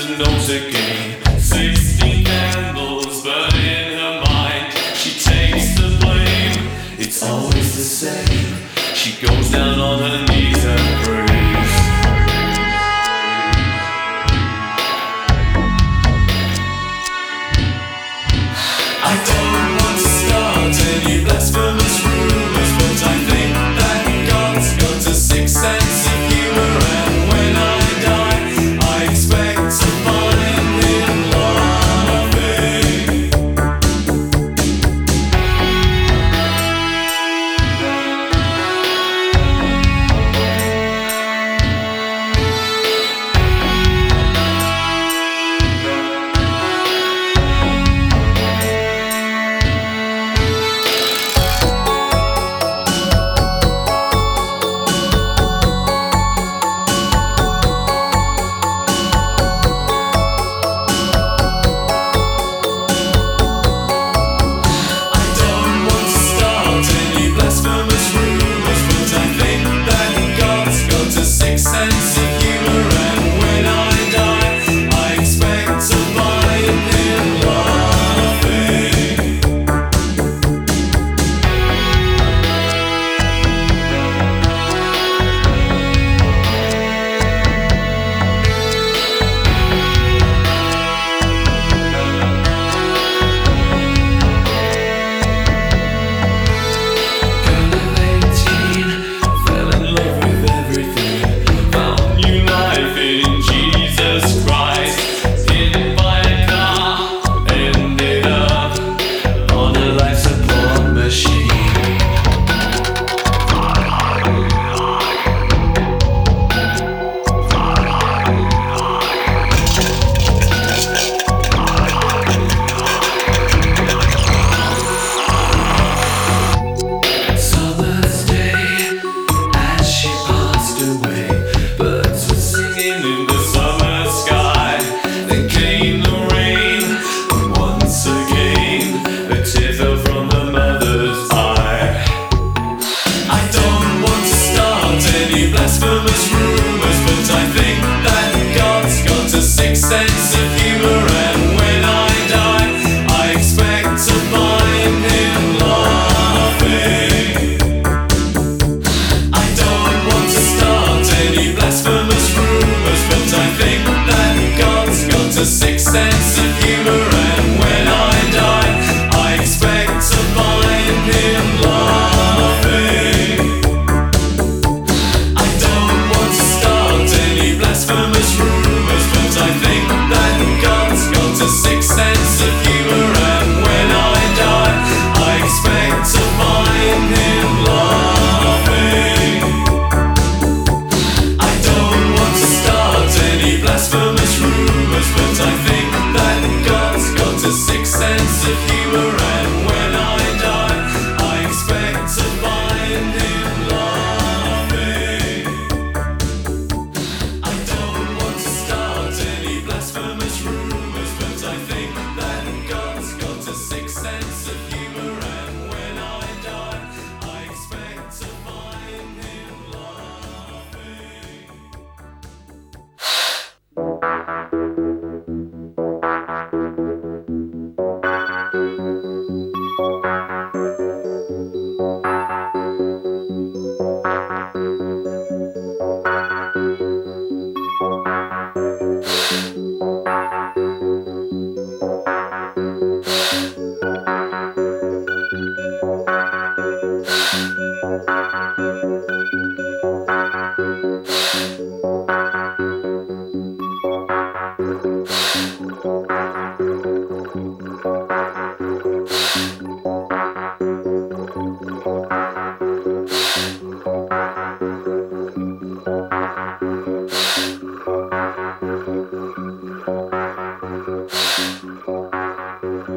and don't take it. Six and.